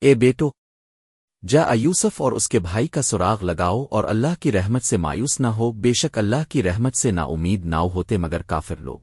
اے بیٹو، جا ایوسف اور اس کے بھائی کا سراغ لگاؤ اور اللہ کی رحمت سے مایوس نہ ہو، بے شک اللہ کی رحمت سے نا امید نہ ہوتے مگر کافر لوگ۔